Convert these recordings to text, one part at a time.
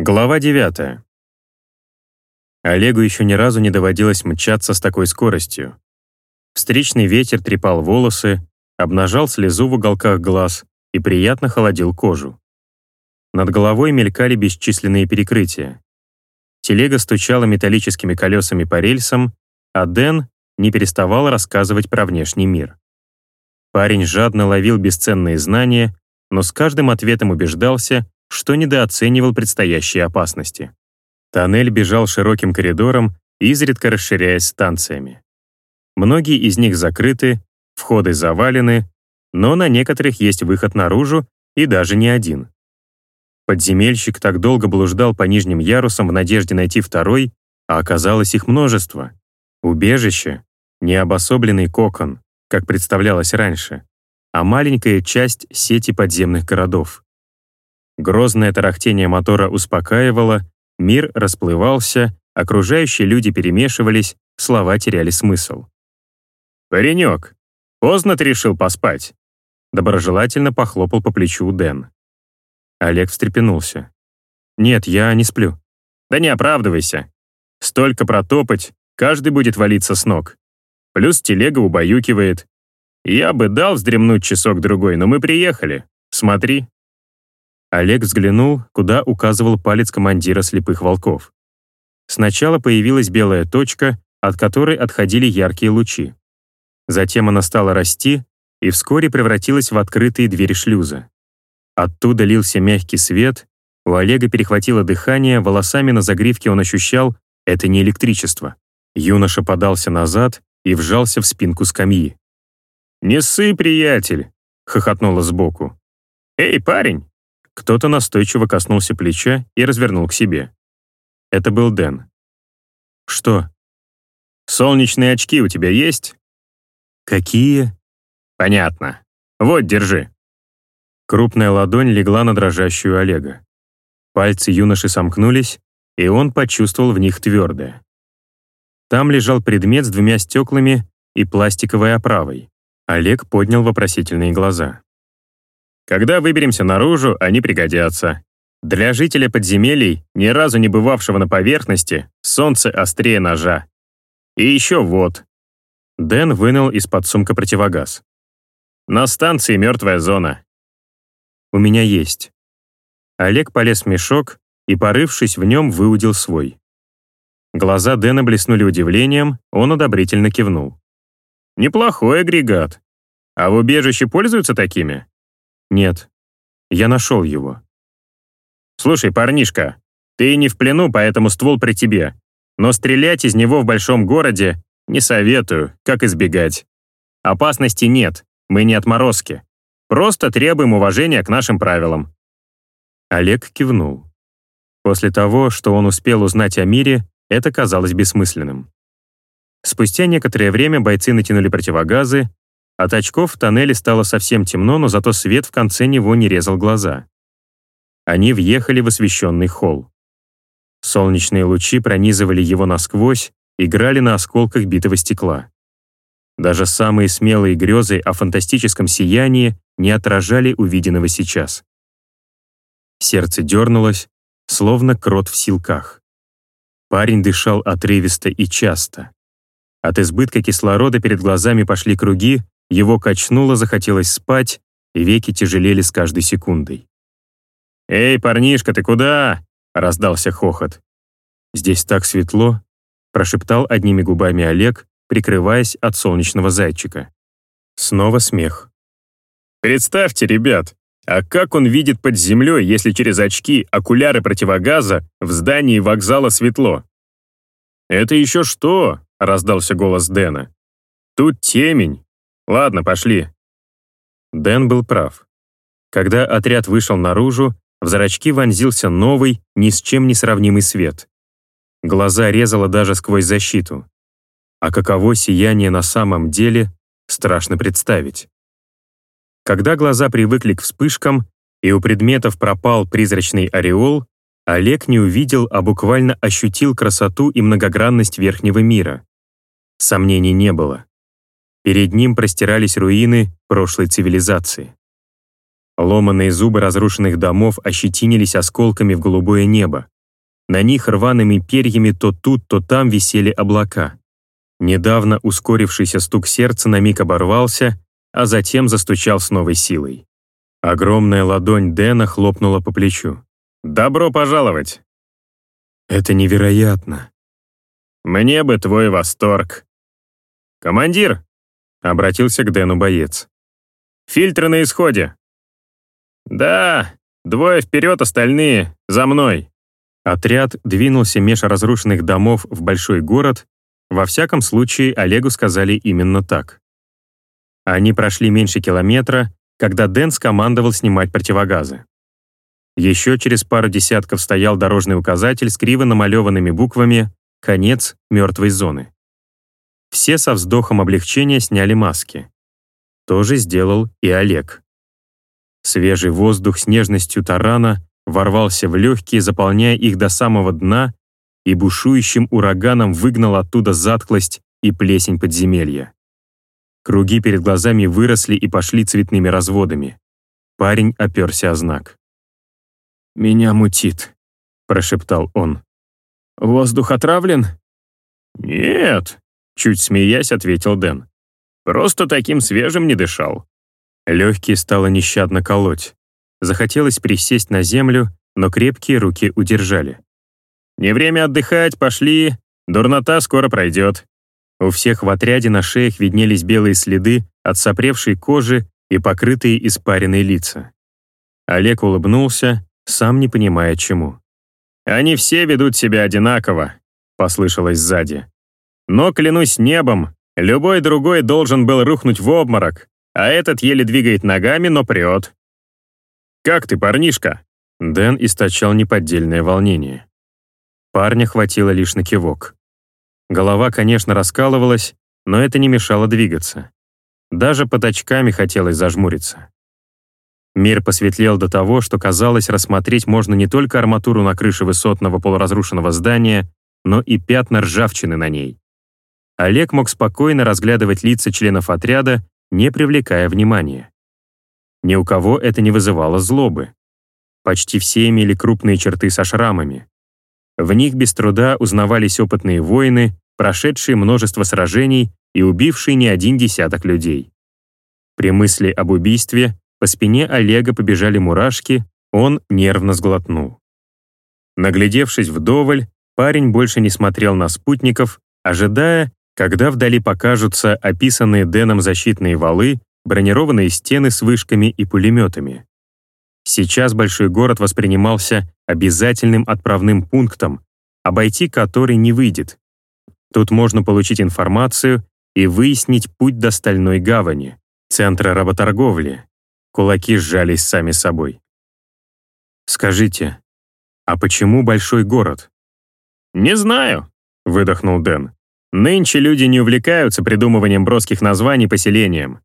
Глава 9. Олегу еще ни разу не доводилось мчаться с такой скоростью. Встречный ветер трепал волосы, обнажал слезу в уголках глаз и приятно холодил кожу. Над головой мелькали бесчисленные перекрытия. Телега стучала металлическими колесами по рельсам, а Дэн не переставал рассказывать про внешний мир. Парень жадно ловил бесценные знания, но с каждым ответом убеждался, что недооценивал предстоящие опасности. Тоннель бежал широким коридором, изредка расширяясь станциями. Многие из них закрыты, входы завалены, но на некоторых есть выход наружу и даже не один. Подземельщик так долго блуждал по нижним ярусам в надежде найти второй, а оказалось их множество. Убежище — не обособленный кокон, как представлялось раньше, а маленькая часть сети подземных городов. Грозное тарахтение мотора успокаивало, мир расплывался, окружающие люди перемешивались, слова теряли смысл. «Паренек, поздно ты решил поспать?» Доброжелательно похлопал по плечу Дэн. Олег встрепенулся. «Нет, я не сплю». «Да не оправдывайся. Столько протопать, каждый будет валиться с ног. Плюс телега убаюкивает. Я бы дал вздремнуть часок-другой, но мы приехали. Смотри, Олег взглянул, куда указывал палец командира слепых волков. Сначала появилась белая точка, от которой отходили яркие лучи. Затем она стала расти и вскоре превратилась в открытые двери шлюза. Оттуда лился мягкий свет, у Олега перехватило дыхание, волосами на загривке он ощущал — это не электричество. Юноша подался назад и вжался в спинку скамьи. «Не ссы, приятель!» — хохотнула сбоку. «Эй, парень, кто-то настойчиво коснулся плеча и развернул к себе. Это был Дэн. «Что?» «Солнечные очки у тебя есть?» «Какие?» «Понятно. Вот, держи». Крупная ладонь легла на дрожащую Олега. Пальцы юноши сомкнулись, и он почувствовал в них твердое. Там лежал предмет с двумя стеклами и пластиковой оправой. Олег поднял вопросительные глаза. Когда выберемся наружу, они пригодятся. Для жителя подземелий, ни разу не бывавшего на поверхности, солнце острее ножа. И еще вот. Дэн вынул из-под сумка противогаз. На станции мертвая зона. У меня есть. Олег полез в мешок и, порывшись в нем, выудил свой. Глаза Дэна блеснули удивлением, он одобрительно кивнул. «Неплохой агрегат. А в убежище пользуются такими?» Нет. Я нашел его. Слушай, парнишка, ты не в плену, поэтому ствол при тебе. Но стрелять из него в большом городе не советую, как избегать. Опасности нет, мы не отморозки. Просто требуем уважения к нашим правилам». Олег кивнул. После того, что он успел узнать о мире, это казалось бессмысленным. Спустя некоторое время бойцы натянули противогазы, от очков в тоннеле стало совсем темно, но зато свет в конце него не резал глаза. Они въехали в освещенный холл. Солнечные лучи пронизывали его насквозь, играли на осколках битого стекла. Даже самые смелые грезы о фантастическом сиянии не отражали увиденного сейчас. Сердце дернулось, словно крот в силках. Парень дышал отрывисто и часто. От избытка кислорода перед глазами пошли круги, его качнуло, захотелось спать, и веки тяжелели с каждой секундой. «Эй, парнишка, ты куда?» — раздался хохот. «Здесь так светло», — прошептал одними губами Олег, прикрываясь от солнечного зайчика. Снова смех. «Представьте, ребят, а как он видит под землей, если через очки, окуляры противогаза в здании вокзала светло?» «Это еще что?» — раздался голос Дэна. «Тут темень, Ладно, пошли». Дэн был прав. Когда отряд вышел наружу, в зрачки вонзился новый, ни с чем не сравнимый свет. Глаза резало даже сквозь защиту. А каково сияние на самом деле, страшно представить. Когда глаза привыкли к вспышкам, и у предметов пропал призрачный ореол, Олег не увидел, а буквально ощутил красоту и многогранность верхнего мира. Сомнений не было. Перед ним простирались руины прошлой цивилизации. Ломанные зубы разрушенных домов ощетинились осколками в голубое небо. На них рваными перьями то тут, то там висели облака. Недавно ускорившийся стук сердца на миг оборвался, а затем застучал с новой силой. Огромная ладонь Дэна хлопнула по плечу. «Добро пожаловать!» «Это невероятно!» «Мне бы твой восторг!» «Командир!» — обратился к Дэну боец. «Фильтры на исходе!» «Да, двое вперед, остальные за мной!» Отряд двинулся меж разрушенных домов в большой город, во всяком случае Олегу сказали именно так. Они прошли меньше километра, когда Дэн скомандовал снимать противогазы. Еще через пару десятков стоял дорожный указатель с криво намалеванными буквами «Конец мертвой зоны». Все со вздохом облегчения сняли маски. То же сделал и Олег. Свежий воздух с нежностью тарана ворвался в легкие, заполняя их до самого дна, и бушующим ураганом выгнал оттуда затклость и плесень подземелья. Круги перед глазами выросли и пошли цветными разводами. Парень оперся о знак. «Меня мутит», — прошептал он. «Воздух отравлен?» «Нет», — чуть смеясь ответил Дэн. «Просто таким свежим не дышал». Легкие стало нещадно колоть. Захотелось присесть на землю, но крепкие руки удержали. «Не время отдыхать, пошли. Дурнота скоро пройдет». У всех в отряде на шеях виднелись белые следы от сопревшей кожи и покрытые испаренные лица. Олег улыбнулся, сам не понимая чему. «Они все ведут себя одинаково», — послышалось сзади. «Но, клянусь небом, любой другой должен был рухнуть в обморок, а этот еле двигает ногами, но прет». «Как ты, парнишка?» Дэн источал неподдельное волнение. Парня хватило лишь на кивок. Голова, конечно, раскалывалась, но это не мешало двигаться. Даже под очками хотелось зажмуриться. Мир посветлел до того, что казалось, рассмотреть можно не только арматуру на крыше высотного полуразрушенного здания, но и пятна ржавчины на ней. Олег мог спокойно разглядывать лица членов отряда, не привлекая внимания. Ни у кого это не вызывало злобы. Почти все имели крупные черты со шрамами. В них без труда узнавались опытные воины, прошедшие множество сражений и убившие не один десяток людей. При мысли об убийстве по спине Олега побежали мурашки, он нервно сглотнул. Наглядевшись вдоволь, парень больше не смотрел на спутников, ожидая, когда вдали покажутся описанные Дэном защитные валы, бронированные стены с вышками и пулеметами. Сейчас большой город воспринимался обязательным отправным пунктом, обойти который не выйдет. Тут можно получить информацию и выяснить путь до Стальной гавани, центра работорговли. Кулаки сжались сами собой. «Скажите, а почему большой город?» «Не знаю», — выдохнул Дэн. «Нынче люди не увлекаются придумыванием броских названий поселениям.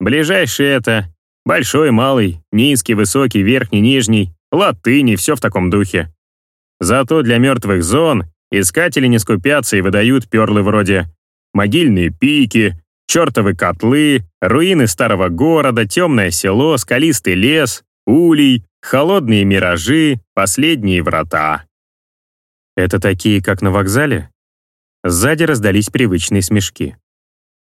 Ближайший это большой, малый, низкий, высокий, верхний, нижний, латыни, все в таком духе. Зато для мертвых зон искатели не скупятся и выдают перлы вроде могильные пики, чертовы котлы, руины старого города, темное село, скалистый лес, улей, холодные миражи, последние врата. Это такие, как на вокзале? Сзади раздались привычные смешки.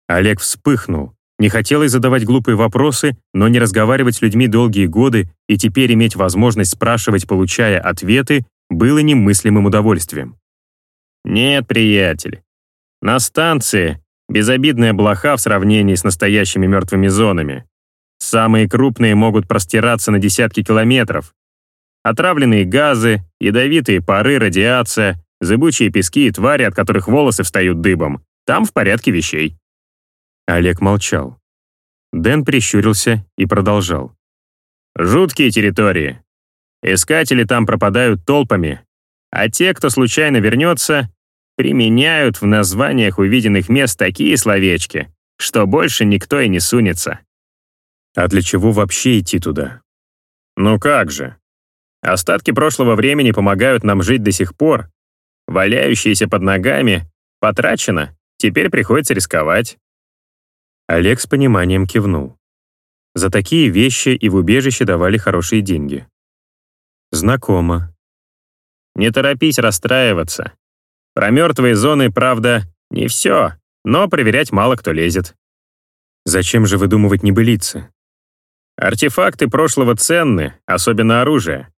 Олег вспыхнул. Не хотелось задавать глупые вопросы, но не разговаривать с людьми долгие годы и теперь иметь возможность спрашивать, получая ответы, было немыслимым удовольствием. «Нет, приятель. На станции безобидная блоха в сравнении с настоящими мертвыми зонами. Самые крупные могут простираться на десятки километров. Отравленные газы, ядовитые пары, радиация, зыбучие пески и твари, от которых волосы встают дыбом. Там в порядке вещей. Олег молчал. Дэн прищурился и продолжал. «Жуткие территории. Искатели там пропадают толпами, а те, кто случайно вернется, применяют в названиях увиденных мест такие словечки, что больше никто и не сунется». «А для чего вообще идти туда?» «Ну как же. Остатки прошлого времени помогают нам жить до сих пор. Валяющиеся под ногами потрачено, теперь приходится рисковать. Олег с пониманием кивнул. За такие вещи и в убежище давали хорошие деньги. Знакомо. Не торопись расстраиваться. Про мертвые зоны, правда, не все, но проверять мало кто лезет. Зачем же выдумывать небылицы? Артефакты прошлого ценны, особенно оружие.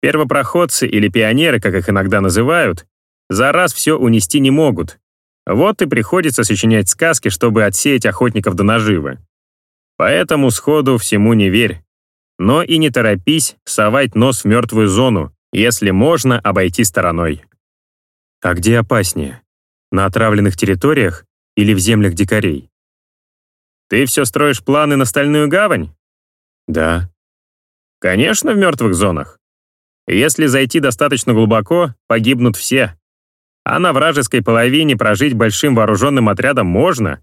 Первопроходцы или пионеры, как их иногда называют, за раз все унести не могут. Вот и приходится сочинять сказки, чтобы отсеять охотников до наживы. Поэтому сходу всему не верь. Но и не торопись совать нос в мертвую зону, если можно обойти стороной. А где опаснее? На отравленных территориях или в землях дикарей? Ты все строишь планы на Стальную гавань? Да. Конечно, в мертвых зонах. Если зайти достаточно глубоко, погибнут все. А на вражеской половине прожить большим вооруженным отрядом можно,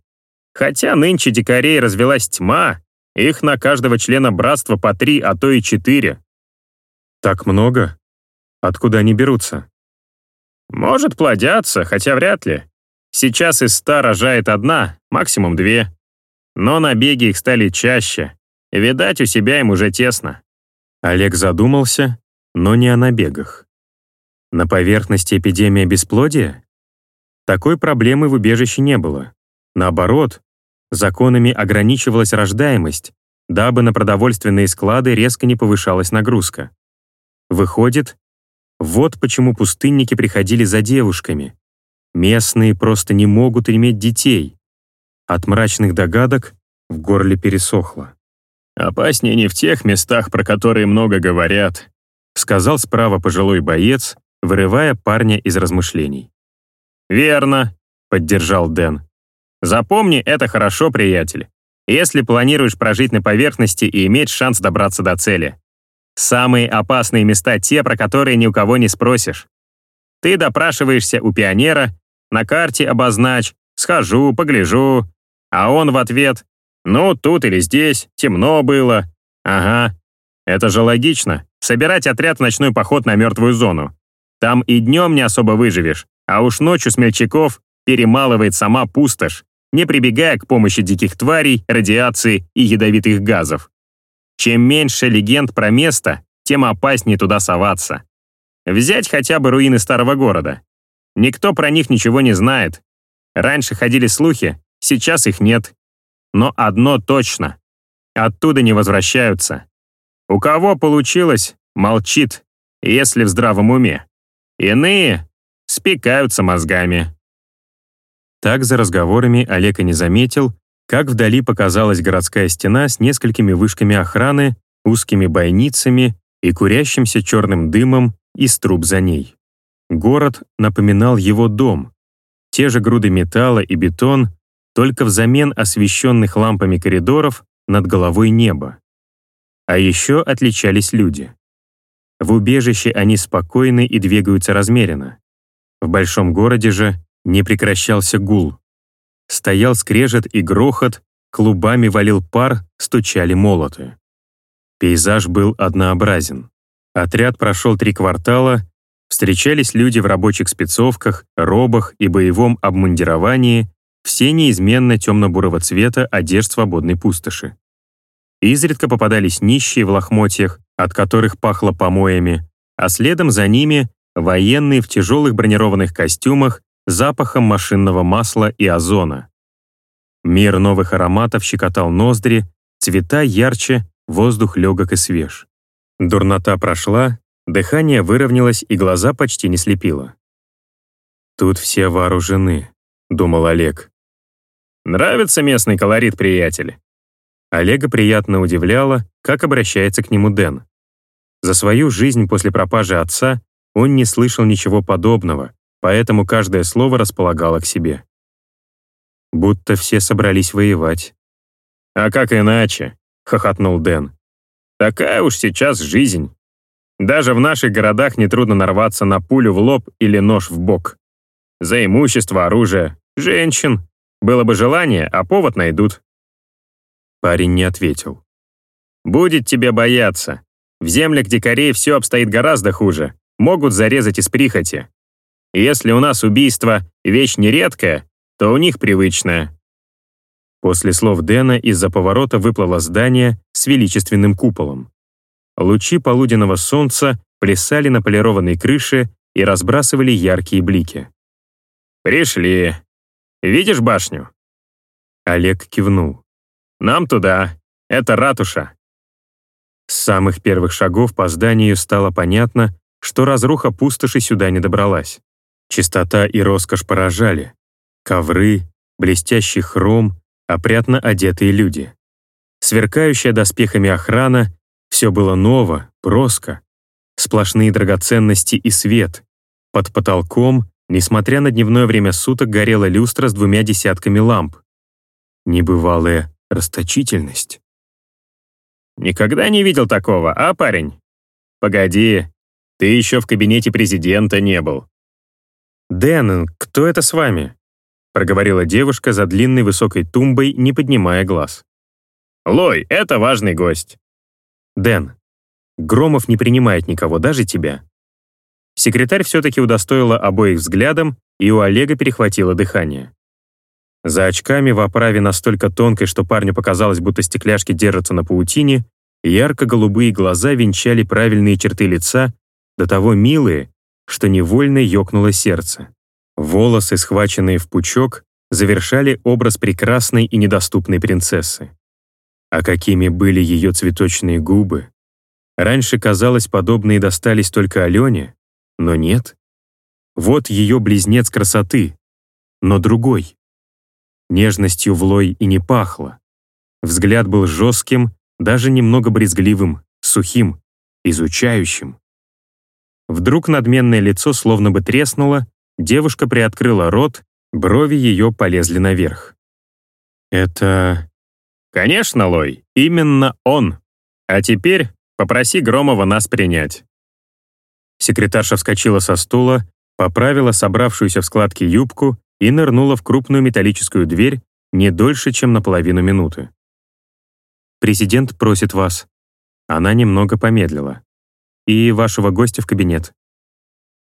Хотя нынче дикарей развелась тьма, их на каждого члена братства по три, а то и четыре. Так много? Откуда они берутся? Может, плодятся, хотя вряд ли. Сейчас из ста рожает одна, максимум две. Но набеги их стали чаще. Видать, у себя им уже тесно. Олег задумался, но не о набегах. На поверхности эпидемия бесплодия? Такой проблемы в убежище не было. Наоборот, законами ограничивалась рождаемость, дабы на продовольственные склады резко не повышалась нагрузка. Выходит, вот почему пустынники приходили за девушками. Местные просто не могут иметь детей. От мрачных догадок в горле пересохло. «Опаснее не в тех местах, про которые много говорят», сказал справа пожилой боец, вырывая парня из размышлений. «Верно», — поддержал Дэн. Запомни это хорошо, приятель, если планируешь прожить на поверхности и иметь шанс добраться до цели. Самые опасные места те, про которые ни у кого не спросишь. Ты допрашиваешься у пионера, на карте обозначь, схожу, погляжу, а он в ответ «Ну, тут или здесь, темно было». Ага, это же логично, собирать отряд в ночной поход на мертвую зону. Там и днем не особо выживешь, а уж ночью смельчаков перемалывает сама пустошь не прибегая к помощи диких тварей, радиации и ядовитых газов. Чем меньше легенд про место, тем опаснее туда соваться. Взять хотя бы руины старого города. Никто про них ничего не знает. Раньше ходили слухи, сейчас их нет. Но одно точно. Оттуда не возвращаются. У кого получилось, молчит, если в здравом уме. Иные спекаются мозгами. Так за разговорами Олег и не заметил, как вдали показалась городская стена с несколькими вышками охраны, узкими бойницами и курящимся черным дымом из труб за ней. Город напоминал его дом. Те же груды металла и бетон, только взамен освещенных лампами коридоров над головой небо. А еще отличались люди. В убежище они спокойны и двигаются размеренно. В большом городе же не прекращался гул. Стоял скрежет и грохот, клубами валил пар, стучали молоты. Пейзаж был однообразен. Отряд прошел три квартала, встречались люди в рабочих спецовках, робах и боевом обмундировании, все неизменно темно-бурого цвета одежд свободной пустоши. Изредка попадались нищие в лохмотьях, от которых пахло помоями, а следом за ними военные в тяжелых бронированных костюмах запахом машинного масла и озона. Мир новых ароматов щекотал ноздри, цвета ярче, воздух легок и свеж. Дурнота прошла, дыхание выровнялось и глаза почти не слепило. «Тут все вооружены», — думал Олег. «Нравится местный колорит, приятель?» Олега приятно удивляло, как обращается к нему Дэн. За свою жизнь после пропажи отца он не слышал ничего подобного, поэтому каждое слово располагало к себе. Будто все собрались воевать. «А как иначе?» — хохотнул Дэн. «Такая уж сейчас жизнь. Даже в наших городах нетрудно нарваться на пулю в лоб или нож в бок. За имущество, оружие, женщин. Было бы желание, а повод найдут». Парень не ответил. «Будет тебе бояться. В землях дикарей все обстоит гораздо хуже. Могут зарезать из прихоти. Если у нас убийство — вещь нередкая, то у них привычная. После слов Дэна из-за поворота выплыло здание с величественным куполом. Лучи полуденного солнца плясали на полированной крыше и разбрасывали яркие блики. «Пришли. Видишь башню?» Олег кивнул. «Нам туда. Это ратуша». С самых первых шагов по зданию стало понятно, что разруха пустоши сюда не добралась. Чистота и роскошь поражали. Ковры, блестящий хром, опрятно одетые люди. Сверкающая доспехами охрана, все было ново, броско. Сплошные драгоценности и свет. Под потолком, несмотря на дневное время суток, горела люстра с двумя десятками ламп. Небывалая расточительность. «Никогда не видел такого, а, парень? Погоди, ты еще в кабинете президента не был». «Дэн, кто это с вами?» проговорила девушка за длинной высокой тумбой, не поднимая глаз. «Лой, это важный гость». «Дэн, Громов не принимает никого, даже тебя». Секретарь все-таки удостоила обоих взглядом, и у Олега перехватило дыхание. За очками в оправе настолько тонкой, что парню показалось, будто стекляшки держатся на паутине, ярко-голубые глаза венчали правильные черты лица, до того милые, что невольно ёкнуло сердце. Волосы, схваченные в пучок, завершали образ прекрасной и недоступной принцессы. А какими были ее цветочные губы? Раньше, казалось, подобные достались только Алене, но нет. Вот ее близнец красоты, но другой. Нежностью влой и не пахло. Взгляд был жестким, даже немного брезгливым, сухим, изучающим. Вдруг надменное лицо словно бы треснуло, Девушка приоткрыла рот, брови ее полезли наверх. «Это...» «Конечно, Лой, именно он. А теперь попроси Громова нас принять». Секретарша вскочила со стула, поправила собравшуюся в складки юбку и нырнула в крупную металлическую дверь не дольше, чем на половину минуты. «Президент просит вас». Она немного помедлила. «И вашего гостя в кабинет».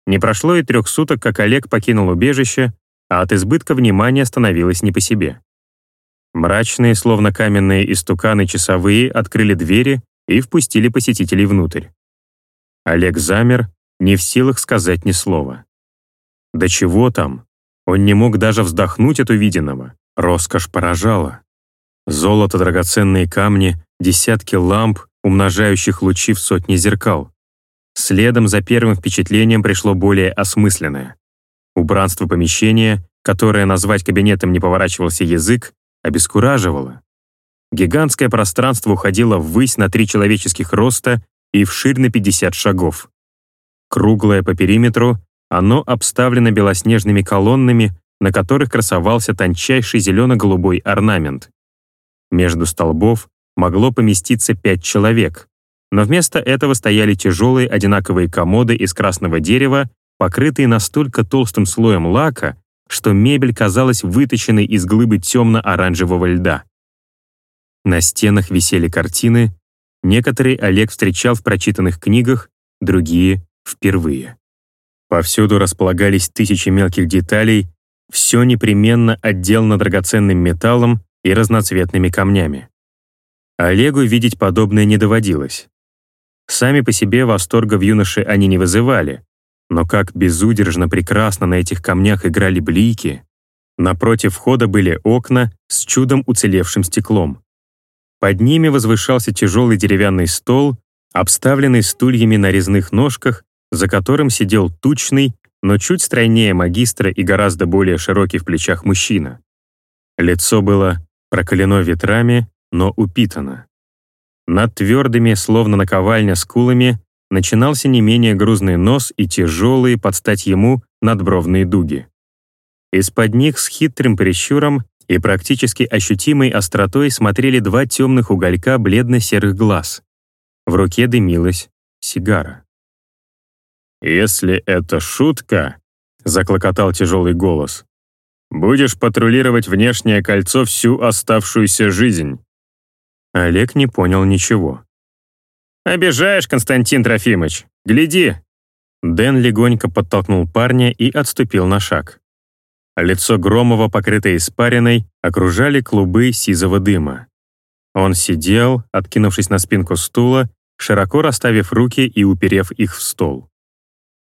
Не прошло и трех суток, как Олег покинул убежище, а от избытка внимания становилось не по себе. Мрачные, словно каменные истуканы часовые, открыли двери и впустили посетителей внутрь. Олег замер, не в силах сказать ни слова. Да чего там? Он не мог даже вздохнуть от увиденного. Роскошь поражала. Золото, драгоценные камни, десятки ламп, умножающих лучи в сотни зеркал. Следом за первым впечатлением пришло более осмысленное. Убранство помещения, которое назвать кабинетом не поворачивался язык, обескураживало. Гигантское пространство уходило ввысь на три человеческих роста и вширь на 50 шагов. Круглое по периметру, оно обставлено белоснежными колоннами, на которых красовался тончайший зелено-голубой орнамент. Между столбов могло поместиться пять человек, но вместо этого стояли тяжелые одинаковые комоды из красного дерева, покрытые настолько толстым слоем лака, что мебель казалась выточенной из глыбы темно-оранжевого льда. На стенах висели картины, некоторые Олег встречал в прочитанных книгах, другие — впервые. Повсюду располагались тысячи мелких деталей, все непременно отделано драгоценным металлом и разноцветными камнями. Олегу видеть подобное не доводилось. Сами по себе восторга в юноше они не вызывали, но как безудержно прекрасно на этих камнях играли блики. Напротив входа были окна с чудом уцелевшим стеклом. Под ними возвышался тяжелый деревянный стол, обставленный стульями на резных ножках, за которым сидел тучный, но чуть стройнее магистра и гораздо более широкий в плечах мужчина. Лицо было прокалено ветрами, но упитано. Над твердыми, словно наковальня, скулами начинался не менее грузный нос и тяжелые, под стать ему, надбровные дуги. Из-под них с хитрым прищуром и практически ощутимой остротой смотрели два темных уголька бледно-серых глаз. В руке дымилась сигара. «Если это шутка», — заклокотал тяжелый голос, «будешь патрулировать внешнее кольцо всю оставшуюся жизнь». Олег не понял ничего. «Обижаешь, Константин Трофимович. Гляди!» Дэн легонько подтолкнул парня и отступил на шаг. Лицо Громова, покрытое испариной, окружали клубы сизого дыма. Он сидел, откинувшись на спинку стула, широко расставив руки и уперев их в стол.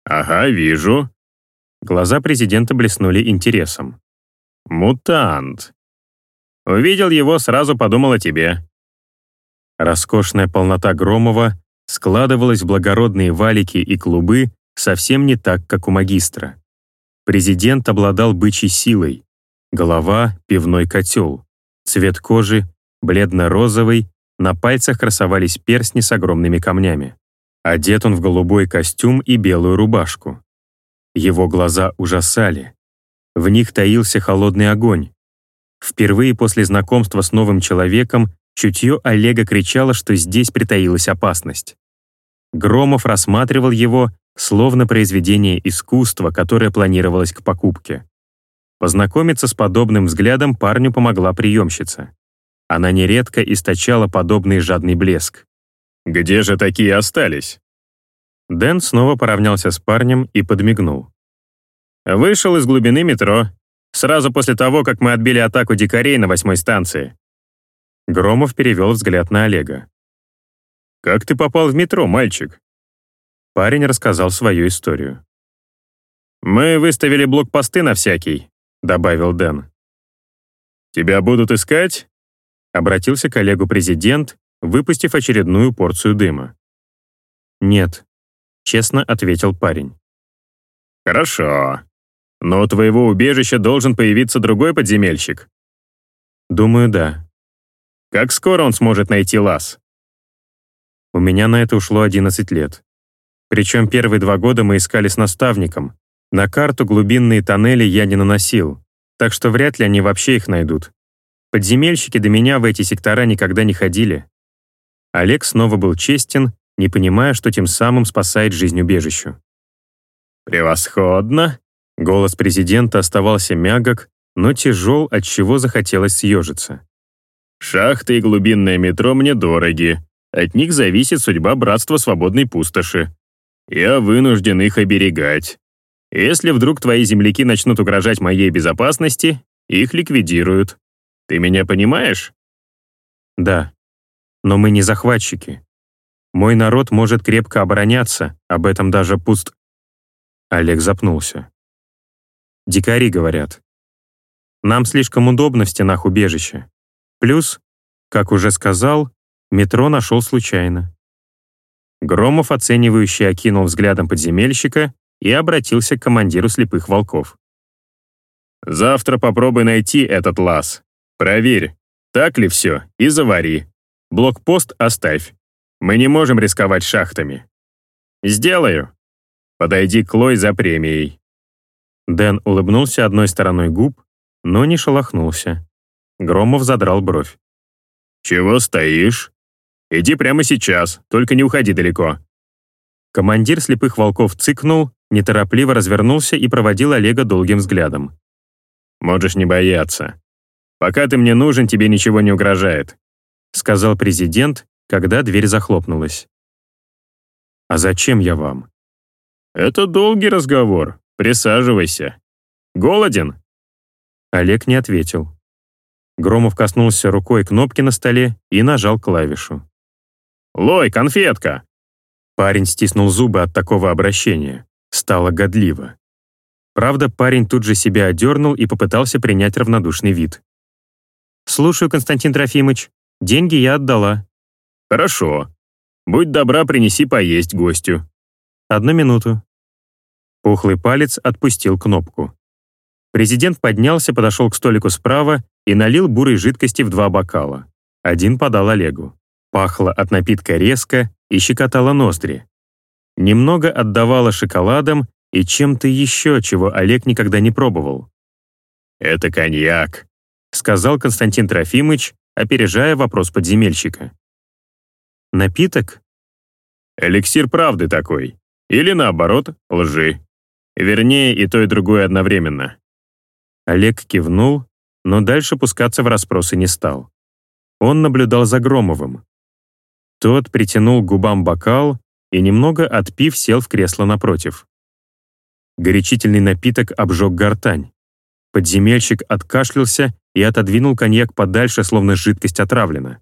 «Ага, вижу». Глаза президента блеснули интересом. «Мутант. Увидел его, сразу подумал о тебе». Роскошная полнота Громова складывалась в благородные валики и клубы совсем не так, как у магистра. Президент обладал бычьей силой. Голова — пивной котел. Цвет кожи — бледно-розовый, на пальцах красовались перстни с огромными камнями. Одет он в голубой костюм и белую рубашку. Его глаза ужасали. В них таился холодный огонь. Впервые после знакомства с новым человеком чутье Олега кричало, что здесь притаилась опасность. Громов рассматривал его словно произведение искусства, которое планировалось к покупке. Познакомиться с подобным взглядом парню помогла приемщица. Она нередко источала подобный жадный блеск. «Где же такие остались?» Дэн снова поравнялся с парнем и подмигнул. «Вышел из глубины метро, сразу после того, как мы отбили атаку дикарей на восьмой станции». Громов перевел взгляд на Олега. «Как ты попал в метро, мальчик?» Парень рассказал свою историю. «Мы выставили блокпосты на всякий», — добавил Дэн. «Тебя будут искать?» — обратился к коллегу президент, выпустив очередную порцию дыма. «Нет», — честно ответил парень. «Хорошо. Но у твоего убежища должен появиться другой подземельщик». «Думаю, да». «Как скоро он сможет найти лаз?» У меня на это ушло 11 лет. Причем первые два года мы искали с наставником. На карту глубинные тоннели я не наносил, так что вряд ли они вообще их найдут. Подземельщики до меня в эти сектора никогда не ходили. Олег снова был честен, не понимая, что тем самым спасает жизнь убежищу. «Превосходно!» Голос президента оставался мягок, но тяжел, от чего захотелось съежиться. «Шахты и глубинное метро мне дороги. От них зависит судьба Братства Свободной Пустоши. Я вынужден их оберегать. Если вдруг твои земляки начнут угрожать моей безопасности, их ликвидируют. Ты меня понимаешь? Да. Но мы не захватчики. Мой народ может крепко обороняться, об этом даже пуст... Олег запнулся. Дикари говорят. Нам слишком удобно в стенах убежища. Плюс, как уже сказал, метро нашел случайно. Громов, оценивающе окинул взглядом подземельщика и обратился к командиру слепых волков. «Завтра попробуй найти этот лаз. Проверь, так ли все, и завари. Блокпост оставь. Мы не можем рисковать шахтами». «Сделаю. Подойди к Лой за премией». Дэн улыбнулся одной стороной губ, но не шелохнулся. Громов задрал бровь. «Чего стоишь? Иди прямо сейчас, только не уходи далеко». Командир слепых волков цыкнул, неторопливо развернулся и проводил Олега долгим взглядом. «Можешь не бояться. Пока ты мне нужен, тебе ничего не угрожает», сказал президент, когда дверь захлопнулась. «А зачем я вам?» «Это долгий разговор. Присаживайся. Голоден?» Олег не ответил. Громов коснулся рукой кнопки на столе и нажал клавишу. «Лой, конфетка!» Парень стиснул зубы от такого обращения. Стало годливо. Правда, парень тут же себя одернул и попытался принять равнодушный вид. «Слушаю, Константин Трофимович. Деньги я отдала». «Хорошо. Будь добра, принеси поесть гостю». «Одну минуту». Пухлый палец отпустил кнопку. Президент поднялся, подошел к столику справа и налил бурой жидкости в два бокала. Один подал Олегу. Пахло от напитка резко и щекотало ноздри. Немного отдавало шоколадом и чем-то еще, чего Олег никогда не пробовал. «Это коньяк», — сказал Константин Трофимович, опережая вопрос подземельщика. «Напиток?» «Эликсир правды такой. Или наоборот, лжи. Вернее, и то, и другое одновременно». Олег кивнул, но дальше пускаться в расспросы не стал. Он наблюдал за Громовым. Тот притянул к губам бокал и, немного отпив, сел в кресло напротив. Горячительный напиток обжег гортань. Подземельщик откашлялся и отодвинул коньяк подальше, словно жидкость отравлена.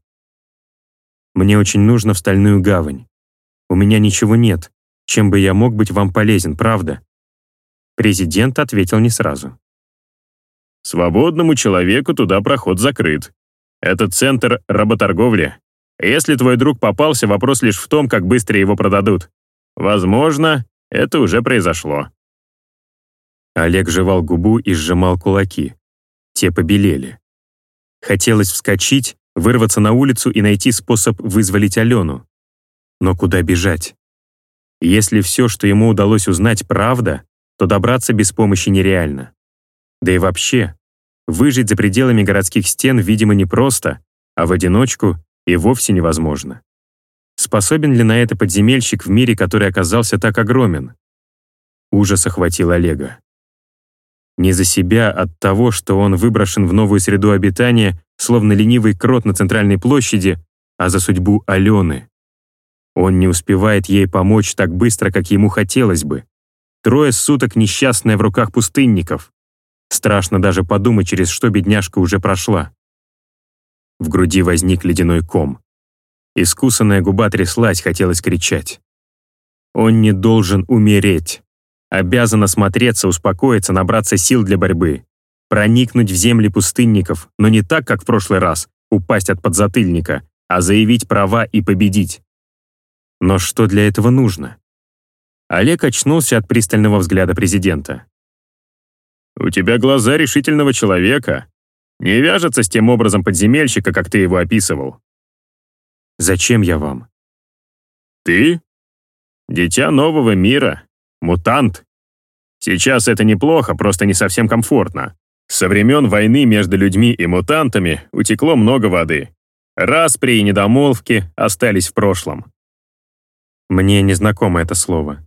«Мне очень нужно в Стальную гавань. У меня ничего нет, чем бы я мог быть вам полезен, правда?» Президент ответил не сразу. «Свободному человеку туда проход закрыт. Это центр работорговли. Если твой друг попался, вопрос лишь в том, как быстро его продадут. Возможно, это уже произошло». Олег жевал губу и сжимал кулаки. Те побелели. Хотелось вскочить, вырваться на улицу и найти способ вызволить Алену. Но куда бежать? Если все, что ему удалось узнать, правда, то добраться без помощи нереально. Да и вообще, выжить за пределами городских стен, видимо, непросто, а в одиночку и вовсе невозможно. Способен ли на это подземельщик в мире, который оказался так огромен? Ужас охватил Олега. Не за себя от того, что он выброшен в новую среду обитания, словно ленивый крот на центральной площади, а за судьбу Алены. Он не успевает ей помочь так быстро, как ему хотелось бы. Трое суток несчастная в руках пустынников. Страшно даже подумать, через что бедняжка уже прошла. В груди возник ледяной ком. Искусанная губа тряслась, хотелось кричать. Он не должен умереть. Обязан осмотреться, успокоиться, набраться сил для борьбы. Проникнуть в земли пустынников, но не так, как в прошлый раз, упасть от подзатыльника, а заявить права и победить. Но что для этого нужно? Олег очнулся от пристального взгляда президента. «У тебя глаза решительного человека. Не вяжется с тем образом подземельщика, как ты его описывал». «Зачем я вам?» «Ты? Дитя нового мира. Мутант. Сейчас это неплохо, просто не совсем комфортно. Со времен войны между людьми и мутантами утекло много воды. Распри и недомолвки остались в прошлом». Мне незнакомо это слово.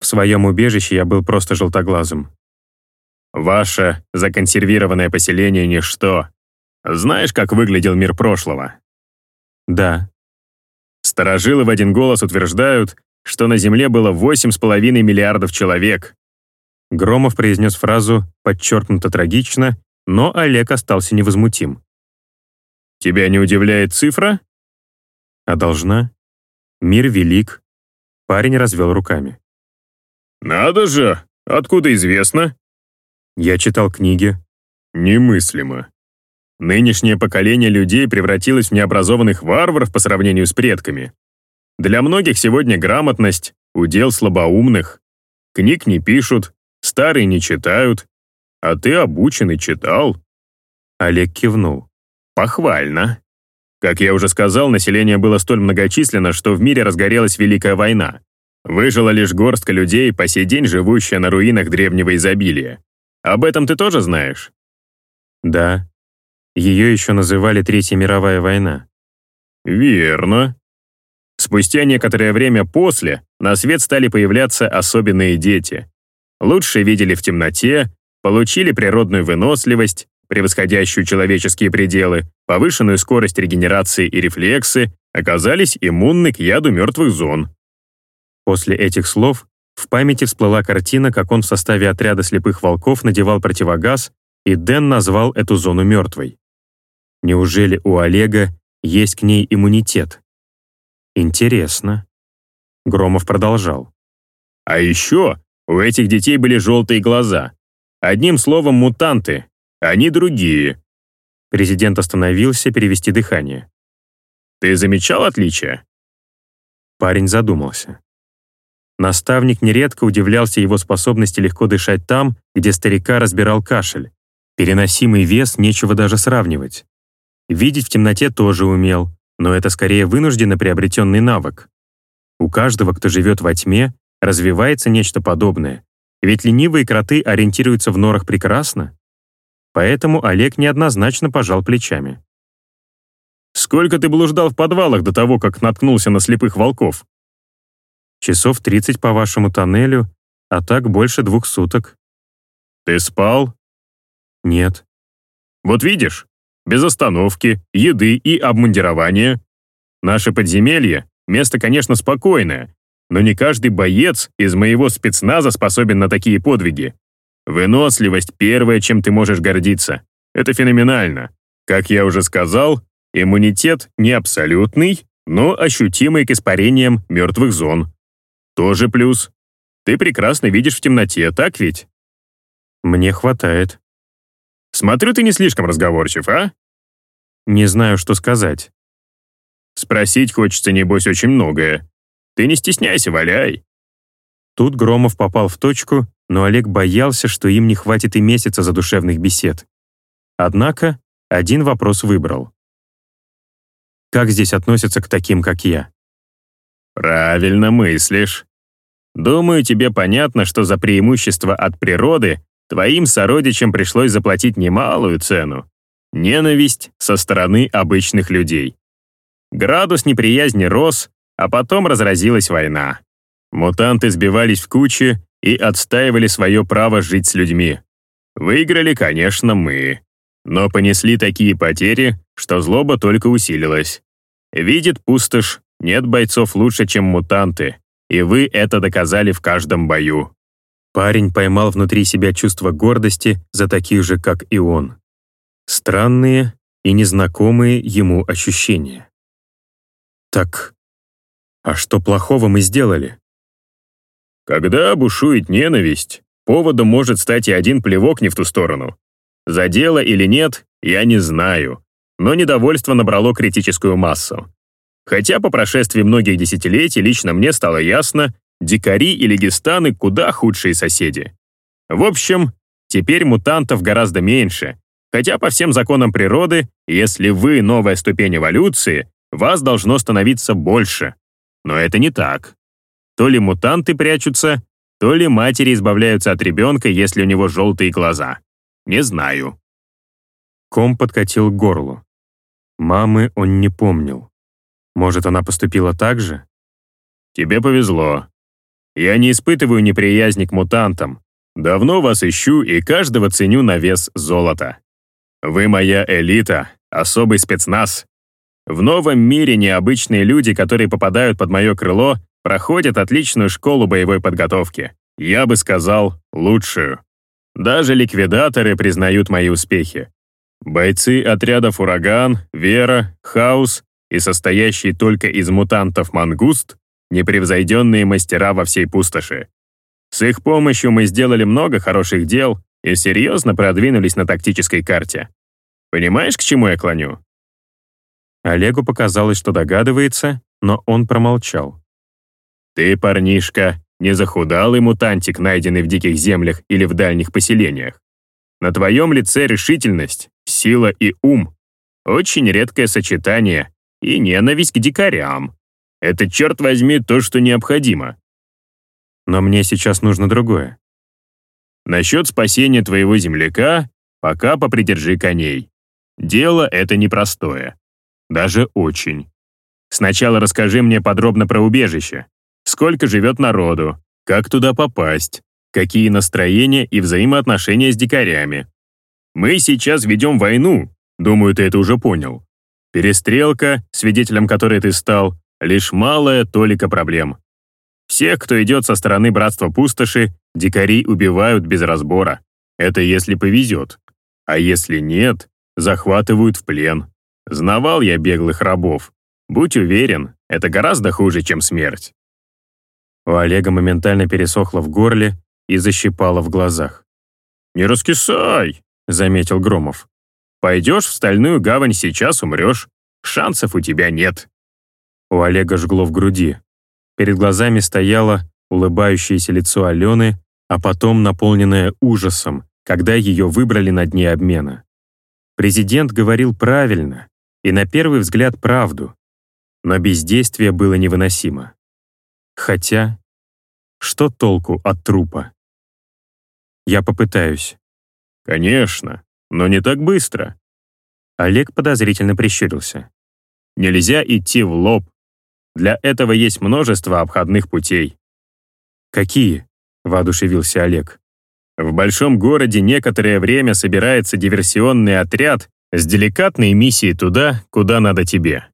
В своем убежище я был просто желтоглазым. Ваше законсервированное поселение — ничто. Знаешь, как выглядел мир прошлого? Да. Старожилы в один голос утверждают, что на Земле было 8,5 миллиардов человек. Громов произнес фразу подчеркнуто трагично, но Олег остался невозмутим. «Тебя не удивляет цифра?» «А должна? Мир велик». Парень развел руками. «Надо же! Откуда известно?» «Я читал книги». «Немыслимо. Нынешнее поколение людей превратилось в необразованных варваров по сравнению с предками. Для многих сегодня грамотность — удел слабоумных. Книг не пишут, старые не читают. А ты обучен и читал». Олег кивнул. «Похвально. Как я уже сказал, население было столь многочисленно, что в мире разгорелась Великая война. Выжила лишь горстка людей, по сей день живущая на руинах древнего изобилия. Об этом ты тоже знаешь? Да. Ее еще называли Третья мировая война. Верно. Спустя некоторое время после на свет стали появляться особенные дети. Лучше видели в темноте, получили природную выносливость, превосходящую человеческие пределы, повышенную скорость регенерации и рефлексы, оказались иммунны к яду мертвых зон. После этих слов в памяти всплыла картина, как он в составе отряда слепых волков надевал противогаз, и Дэн назвал эту зону мертвой. Неужели у Олега есть к ней иммунитет? Интересно. Громов продолжал. А еще у этих детей были желтые глаза. Одним словом, мутанты. Они другие. Президент остановился перевести дыхание. Ты замечал отличия? Парень задумался. Наставник нередко удивлялся его способности легко дышать там, где старика разбирал кашель. Переносимый вес нечего даже сравнивать. Видеть в темноте тоже умел, но это скорее вынужденно приобретенный навык. У каждого, кто живет во тьме, развивается нечто подобное, ведь ленивые кроты ориентируются в норах прекрасно. Поэтому Олег неоднозначно пожал плечами. «Сколько ты блуждал в подвалах до того, как наткнулся на слепых волков?» Часов 30 по вашему тоннелю, а так больше двух суток. Ты спал? Нет. Вот видишь, без остановки, еды и обмундирования. Наше подземелье — место, конечно, спокойное, но не каждый боец из моего спецназа способен на такие подвиги. Выносливость — первое, чем ты можешь гордиться. Это феноменально. Как я уже сказал, иммунитет не абсолютный, но ощутимый к испарениям мертвых зон. Тоже плюс. Ты прекрасно видишь в темноте, так ведь? Мне хватает. Смотрю, ты не слишком разговорчив, а? Не знаю, что сказать. Спросить хочется, небось, очень многое. Ты не стесняйся, валяй. Тут Громов попал в точку, но Олег боялся, что им не хватит и месяца задушевных бесед. Однако один вопрос выбрал. Как здесь относятся к таким, как я? Правильно мыслишь. Думаю, тебе понятно, что за преимущество от природы твоим сородичам пришлось заплатить немалую цену. Ненависть со стороны обычных людей. Градус неприязни рос, а потом разразилась война. Мутанты сбивались в кучи и отстаивали свое право жить с людьми. Выиграли, конечно, мы. Но понесли такие потери, что злоба только усилилась. Видит пустошь, нет бойцов лучше, чем мутанты, и вы это доказали в каждом бою. Парень поймал внутри себя чувство гордости за таких же, как и он. Странные и незнакомые ему ощущения. Так, а что плохого мы сделали? Когда бушует ненависть, поводом может стать и один плевок не в ту сторону. За дело или нет, я не знаю, но недовольство набрало критическую массу. Хотя по прошествии многих десятилетий лично мне стало ясно, дикари и легистаны куда худшие соседи. В общем, теперь мутантов гораздо меньше, хотя по всем законам природы, если вы новая ступень эволюции, вас должно становиться больше. Но это не так. То ли мутанты прячутся, то ли матери избавляются от ребенка, если у него желтые глаза. Не знаю. Ком подкатил к горлу. Мамы он не помнил. Может, она поступила так же? Тебе повезло. Я не испытываю неприязни к мутантам. Давно вас ищу и каждого ценю на вес золота. Вы моя элита, особый спецназ. В новом мире необычные люди, которые попадают под мое крыло, проходят отличную школу боевой подготовки. Я бы сказал, лучшую. Даже ликвидаторы признают мои успехи. Бойцы отрядов «Ураган», «Вера», «Хаус» и состоящий только из мутантов «Мангуст» — непревзойденные мастера во всей пустоши. С их помощью мы сделали много хороших дел и серьезно продвинулись на тактической карте. Понимаешь, к чему я клоню? Олегу показалось, что догадывается, но он промолчал. Ты, парнишка, не захудалый мутантик, найденный в диких землях или в дальних поселениях. На твоем лице решительность, сила и ум. Очень редкое сочетание. И ненависть к дикарям. Это, черт возьми, то, что необходимо. Но мне сейчас нужно другое. Насчет спасения твоего земляка пока попридержи коней. Дело это непростое. Даже очень. Сначала расскажи мне подробно про убежище сколько живет народу, как туда попасть, какие настроения и взаимоотношения с дикарями. Мы сейчас ведем войну, думаю, ты это уже понял. Перестрелка, свидетелем которой ты стал, лишь малая толика проблем. Всех, кто идет со стороны Братства Пустоши, дикари убивают без разбора. Это если повезет. А если нет, захватывают в плен. Знавал я беглых рабов. Будь уверен, это гораздо хуже, чем смерть. У Олега моментально пересохло в горле и защипало в глазах. «Не раскисай!» — заметил Громов. «Пойдешь в стальную гавань сейчас умрешь. Шансов у тебя нет». У Олега жгло в груди. Перед глазами стояло улыбающееся лицо Алены, а потом наполненное ужасом, когда ее выбрали на дне обмена. Президент говорил правильно и на первый взгляд правду, но бездействие было невыносимо. Хотя, что толку от трупа? Я попытаюсь. Конечно, но не так быстро. Олег подозрительно прищурился. Нельзя идти в лоб. Для этого есть множество обходных путей. Какие? Воодушевился Олег. В большом городе некоторое время собирается диверсионный отряд с деликатной миссией туда, куда надо тебе.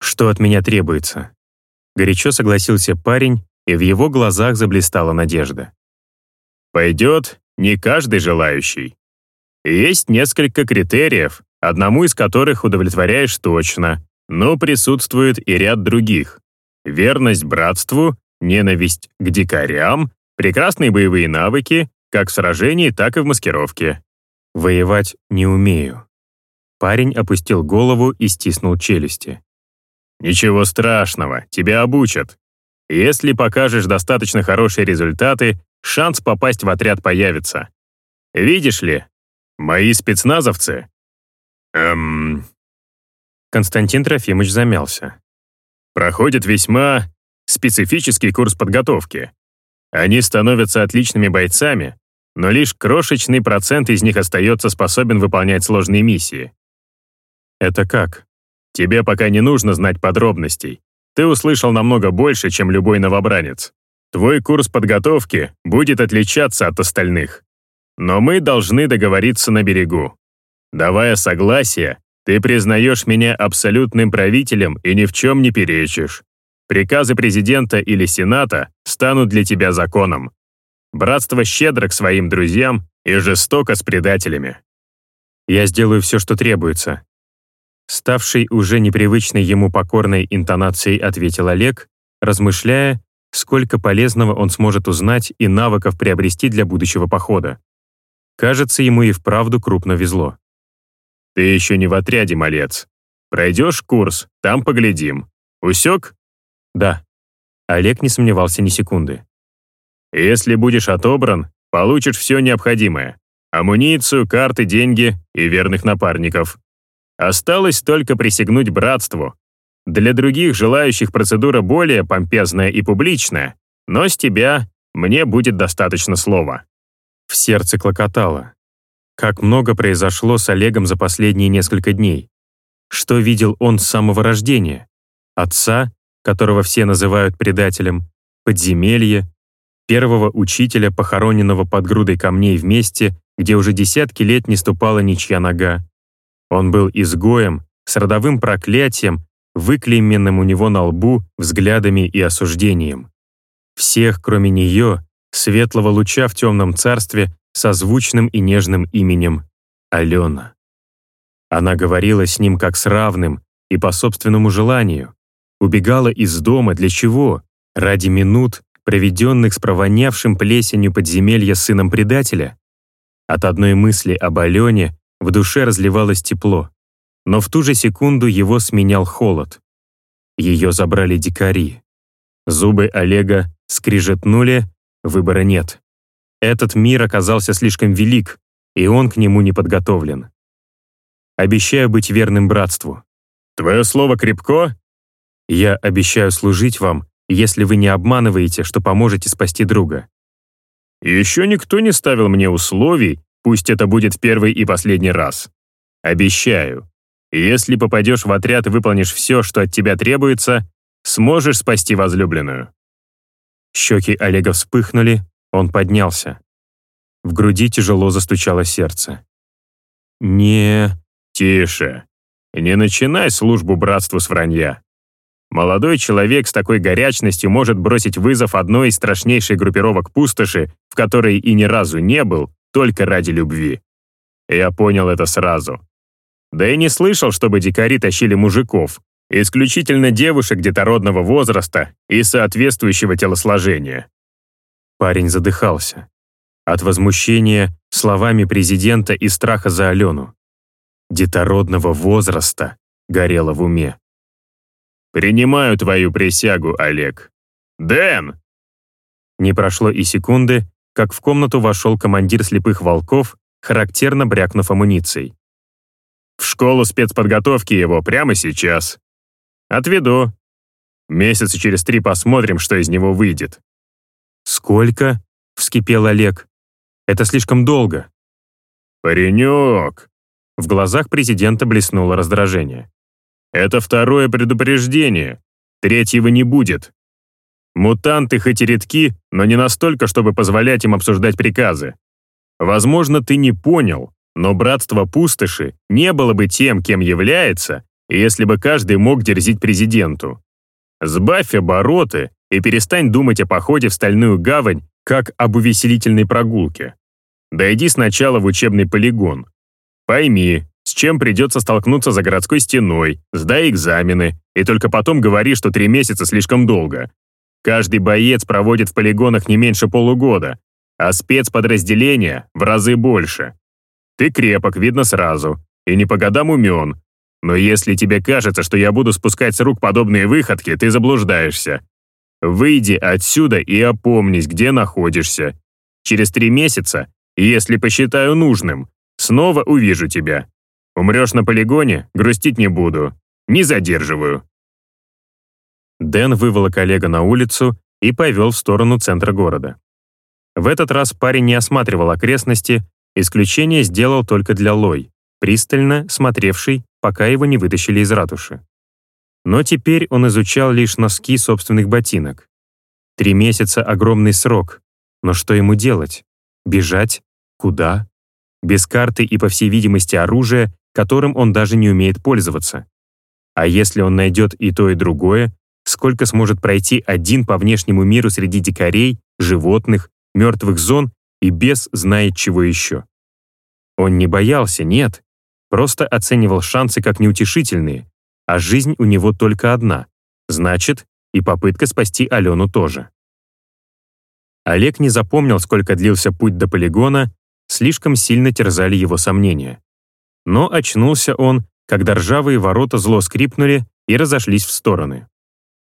Что от меня требуется? Горячо согласился парень, и в его глазах заблистала надежда. «Пойдет, не каждый желающий. Есть несколько критериев, одному из которых удовлетворяешь точно, но присутствует и ряд других. Верность братству, ненависть к дикарям, прекрасные боевые навыки, как в сражении, так и в маскировке. Воевать не умею. Парень опустил голову и стиснул челюсти. «Ничего страшного, тебя обучат. Если покажешь достаточно хорошие результаты, шанс попасть в отряд появится. Видишь ли, мои спецназовцы...» «Эм...» Константин Трофимович замялся. «Проходят весьма специфический курс подготовки. Они становятся отличными бойцами, но лишь крошечный процент из них остается способен выполнять сложные миссии. Это как? Тебе пока не нужно знать подробностей. Ты услышал намного больше, чем любой новобранец. Твой курс подготовки будет отличаться от остальных. Но мы должны договориться на берегу. Давая согласие, ты признаешь меня абсолютным правителем и ни в чем не перечишь. Приказы президента или сената станут для тебя законом. Братство щедро к своим друзьям и жестоко с предателями. Я сделаю все, что требуется, Ставший уже непривычной ему покорной интонацией ответил Олег, размышляя, сколько полезного он сможет узнать и навыков приобрести для будущего похода. Кажется, ему и вправду крупно везло. «Ты еще не в отряде, малец. Пройдешь курс, там поглядим. Усек?» «Да». Олег не сомневался ни секунды. «Если будешь отобран, получишь все необходимое. Амуницию, карты, деньги и верных напарников. Осталось только присягнуть братству. Для других желающих процедура более помпезная и публичная, но с тебя мне будет достаточно слова». В сердце клокотало. Как много произошло с Олегом за последние несколько дней. Что видел он с самого рождения? Отца, которого все называют предателем, подземелье, первого учителя, похороненного под грудой камней в месте, где уже десятки лет не ступала ничья нога, он был изгоем, с родовым проклятием, выклейменным у него на лбу взглядами и осуждением. Всех, кроме нее, светлого луча в темном царстве, созвучным и нежным именем Алена. Она говорила с ним как с равным и по собственному желанию. Убегала из дома для чего? Ради минут, проведенных с провонявшим плесенью подземелья сыном предателя? От одной мысли об Алене в душе разливалось тепло, но в ту же секунду его сменял холод. Ее забрали дикари. Зубы Олега скрижетнули, выбора нет. Этот мир оказался слишком велик, и он к нему не подготовлен. Обещаю быть верным братству. Твое слово крепко? Я обещаю служить вам, если вы не обманываете, что поможете спасти друга. Еще никто не ставил мне условий, Пусть это будет в первый и последний раз. Обещаю. Если попадешь в отряд и выполнишь все, что от тебя требуется, сможешь спасти возлюбленную». Щеки Олега вспыхнули, он поднялся. В груди тяжело застучало сердце. «Не...» «Тише. Не начинай службу братству с вранья. Молодой человек с такой горячностью может бросить вызов одной из страшнейших группировок пустоши, в которой и ни разу не был, только ради любви. Я понял это сразу. Да и не слышал, чтобы дикари тащили мужиков, исключительно девушек детородного возраста и соответствующего телосложения. Парень задыхался. От возмущения словами президента и страха за Алену. Детородного возраста горело в уме. «Принимаю твою присягу, Олег. Дэн!» Не прошло и секунды, как в комнату вошел командир слепых волков, характерно брякнув амуницией. «В школу спецподготовки его прямо сейчас. Отведу. Месяца через три посмотрим, что из него выйдет». «Сколько?» — вскипел Олег. «Это слишком долго». «Паренек!» В глазах президента блеснуло раздражение. «Это второе предупреждение. Третьего не будет. Мутанты хоть и редки, но не настолько, чтобы позволять им обсуждать приказы. Возможно, ты не понял, но братство пустоши не было бы тем, кем является, если бы каждый мог дерзить президенту. Сбавь обороты и перестань думать о походе в Стальную гавань как об увеселительной прогулке. Дойди сначала в учебный полигон. Пойми, с чем придется столкнуться за городской стеной, сдай экзамены, и только потом говори, что три месяца слишком долго. Каждый боец проводит в полигонах не меньше полугода, а спецподразделения в разы больше. Ты крепок, видно сразу, и не по годам умен. Но если тебе кажется, что я буду спускать с рук подобные выходки, ты заблуждаешься. Выйди отсюда и опомнись, где находишься. Через три месяца, если посчитаю нужным, снова увижу тебя. Умрешь на полигоне, грустить не буду. Не задерживаю». Дэн вывел коллега на улицу и повел в сторону центра города. В этот раз парень не осматривал окрестности, исключение сделал только для Лой, пристально смотревший, пока его не вытащили из ратуши. Но теперь он изучал лишь носки собственных ботинок. Три месяца — огромный срок, но что ему делать? Бежать? Куда? Без карты и, по всей видимости, оружия, которым он даже не умеет пользоваться. А если он найдет и то, и другое, сколько сможет пройти один по внешнему миру среди дикарей, животных, мертвых зон и без знает чего еще. Он не боялся, нет, просто оценивал шансы как неутешительные, а жизнь у него только одна, значит, и попытка спасти Алену тоже. Олег не запомнил, сколько длился путь до полигона, слишком сильно терзали его сомнения. Но очнулся он, когда ржавые ворота зло скрипнули и разошлись в стороны.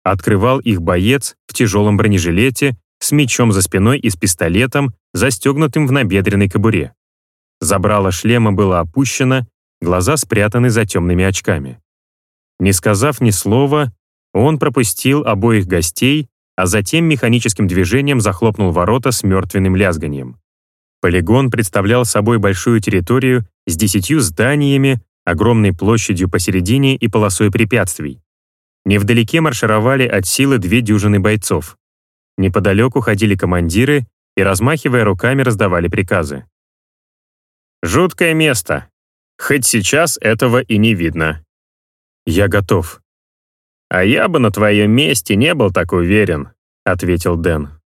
Открывал их боец в тяжелом бронежилете с мечом за спиной и с пистолетом, застегнутым в набедренной кобуре. Забрало шлема было опущено, глаза спрятаны за темными очками. Не сказав ни слова, он пропустил обоих гостей, а затем механическим движением захлопнул ворота с мертвенным лязганием. Полигон представлял собой большую территорию с десятью зданиями, огромной площадью посередине и полосой препятствий. Невдалеке маршировали от силы две дюжины бойцов. Неподалеку ходили командиры и, размахивая руками, раздавали приказы. «Жуткое место. Хоть сейчас этого и не видно». «Я готов». «А я бы на твоем месте не был так уверен», — ответил Дэн.